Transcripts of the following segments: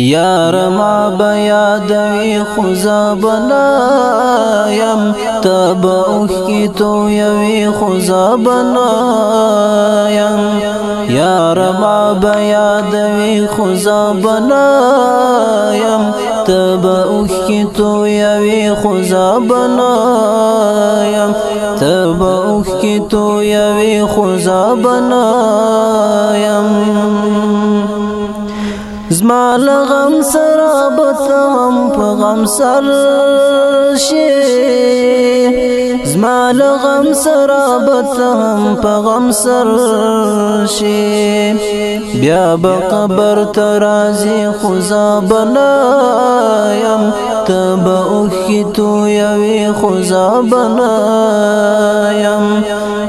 یار ما بیا دوی خوزا بنایم تب اوخ کی تو یوی خوزا بنایم یار ما بیا دوی خوزا بنایم تب اوخ کی تو یوی خوزا بنایم تب اوخ کی تو یوی خوزا بنایم تم په غم سر شي زما له غم سره به تم په غم سر شي بیا به قبر ته راځي خو زه به نه یم ته به اوښکې تویوې خو زه به نه یم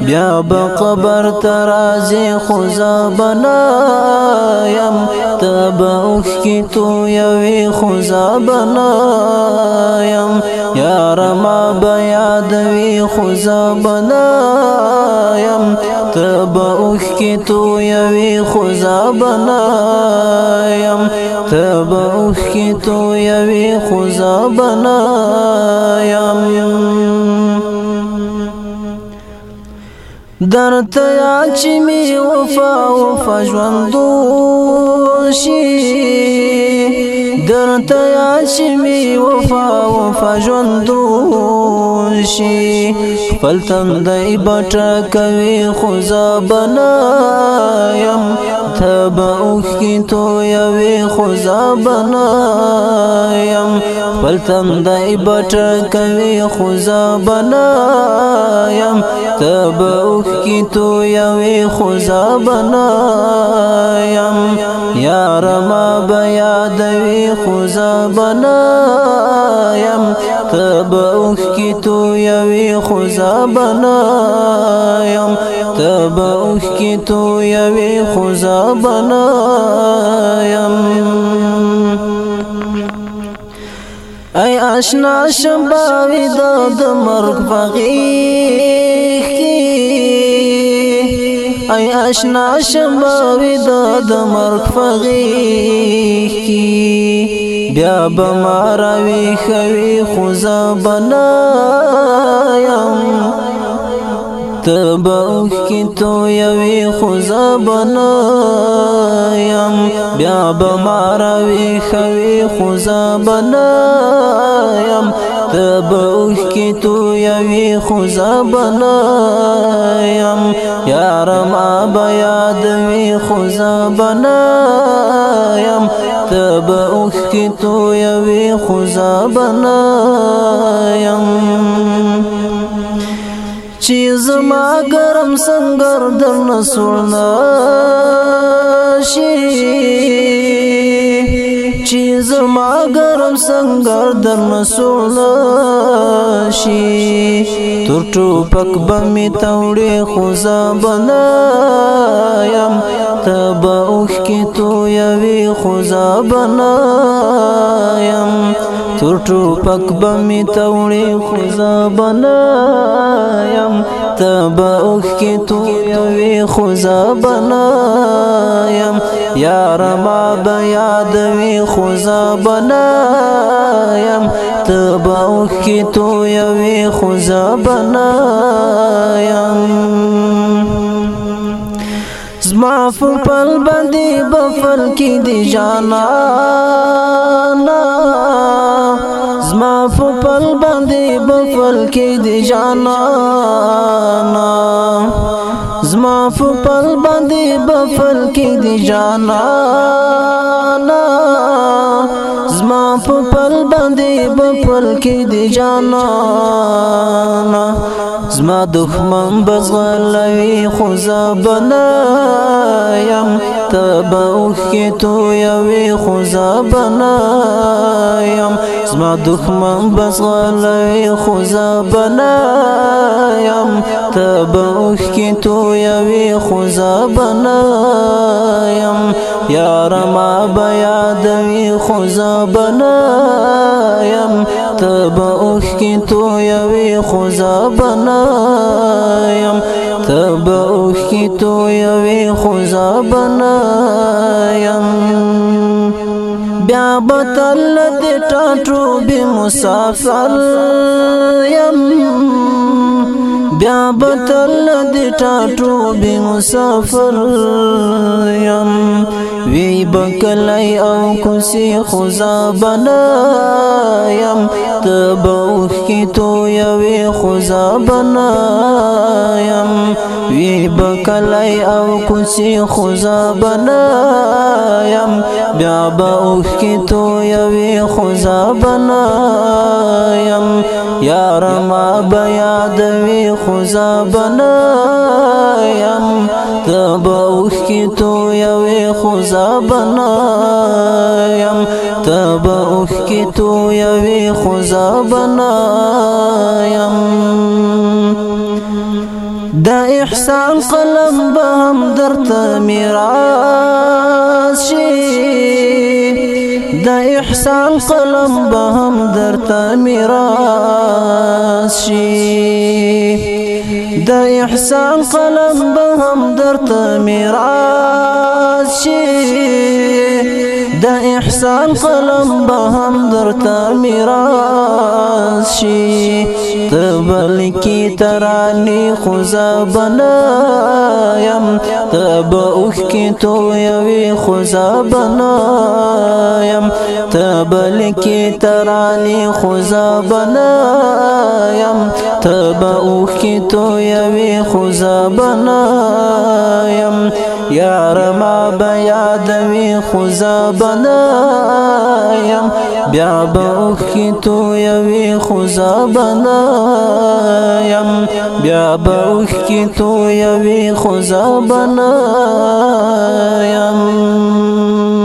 بیا به قبر ترازی خوزا بنایم تب اوخ کی تو یوی خوزا بنایم یار ما به یادوی خوزا بنایم تب اوخ کی تو یوی خوزا بنایم تب اوخ کی تو یوی خوزا بنایم درته یا چې می وفا وفا ژوندو شي درته یاد شي می وفا وفا ژوندون شي خپل تندی بټه کوي خو زه بنایم ته به اوښکې تویوې خو زه بنایم خپل تندی بټه کوي خو زه بنایم ته به اوښکې تویوې خو زه بنایم یاره ما به یادوي خو زبنا يم تب اوخ کی تو یوي خو زبنا يم تب اوخ کی تو یوي خو زبنا يم ای آشنا شباوی دا د مرګ فقیر ای آشنا شمباوی دا د مرګ فغیخ کی بیا بماروی خوی خوزا بنایم تبوخ کی تو یوی خوزا بنایم بیا بماروی خوی خوزا بنایم تبوخ کی تو یوی خوزا بنایم یارم آبا یادوی خوزا بنایم تبوخ کی تو یوی خوزا بنایم چې زما ګرم سنگر درن سوړنا شي زما ګرم سنگر در نسول شي تر ټوپک بمې توړې خو زبنا يم تبا اوخ کې تو یوي خو زبنا تر ټوپک به مې توړې خو زه به نه یم ته به اوښکې تویوې خو زه به نه یم یاره ما به یادوې خو زه به نه یم ته به اوښکې تویوې خو زه به نه یم زما فپل باندې بفل کې دی جانا زما فپل باندې بفل کې دی جانا زما فپل باندې بفل کې دی جانا زما په پل باندې په پل کې دی جانا زما دښمن بزغلوي خو زبنا يم تبوخ کې تو یوي خو زبنا يم زما دښمن بزغلوي خو زبنا يم تبوخ کې تو یوي خو زبنا يم یار ما بیا یادوي خو زبنایم تب اوخ کی تو یوي خو زبنایم تب اوخ کی تو یوي خو زبنایم بیا بتل دې ټاټو به مسافر يم بیا بتل د ټاټو به مسافر يم وی بکلای او کوسی خدا بنایم تبوخ کی تو یوی خدا بنایم وی بکلای او کوسی خدا بنایم بیا بوخ کی تو یوی خدا بنایم یار ما بیا دوی خدا بنایم تبوخ کی تو خزابنایم تب اوخ کی تو یوی دا احسان قلم بهم درت درته دا احسان قلم بهم درت درته دا احسان قلم بهم هم درته میراث شي احسان قلم بهم هم درته میراث شي تبل کی ترانی خزا بنایم تب اوخ کی تو یوی خزا بنایم تبل کی ترانی خزا بنایم تبا اوخ کی تو یوی خوزابنا یم یار ما بیادوی خوزابنا یم بیا به اوخی تو یوی خوزابنا یم بیا به اوخی تو یوی خوزابنا یم